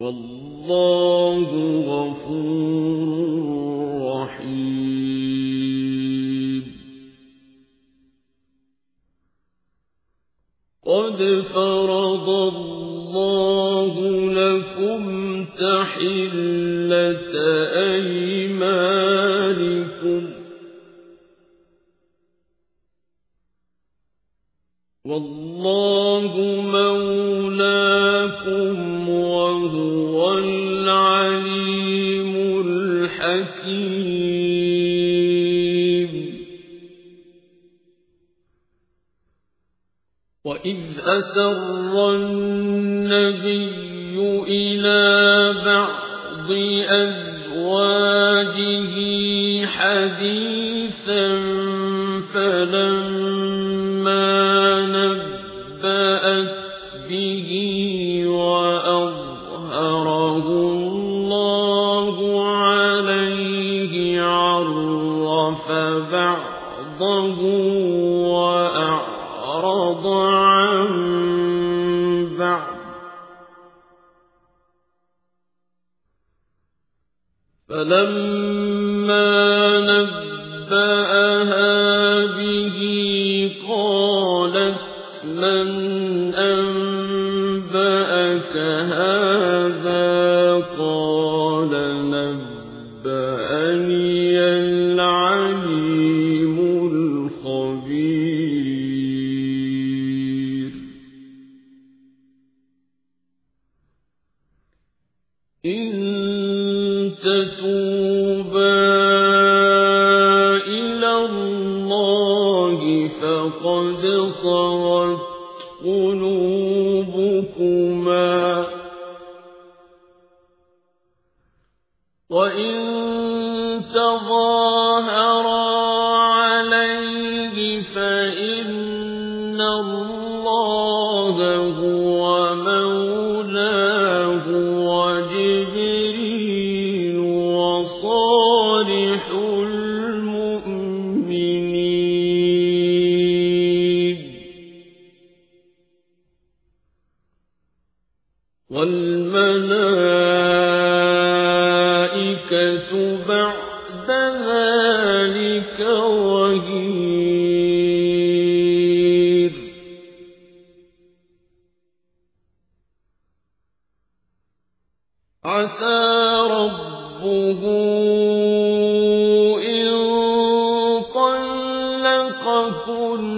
والله غفور رحيم. قد فرض الله لكم تحلة أيمانكم. والله العليم الحكيم وإذ أسر النبي إلى بعض أزواجه بعضه وأعرض عن بعض. فلما نبأها به قالت من أنبأك هذا؟ إن تتوبا إلى الله فقد صغت قلوبكما. وإن تظاهرا والملائكة بعد ذلك ظهير عسى ربه إن طلقكن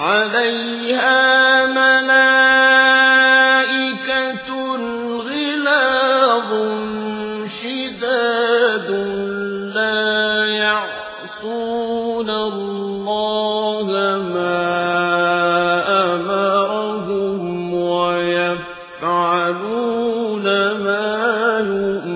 عليها ملائكة غلاظ شداد لا يعصون الله ما أمرهم ويفعلون ما يؤمرون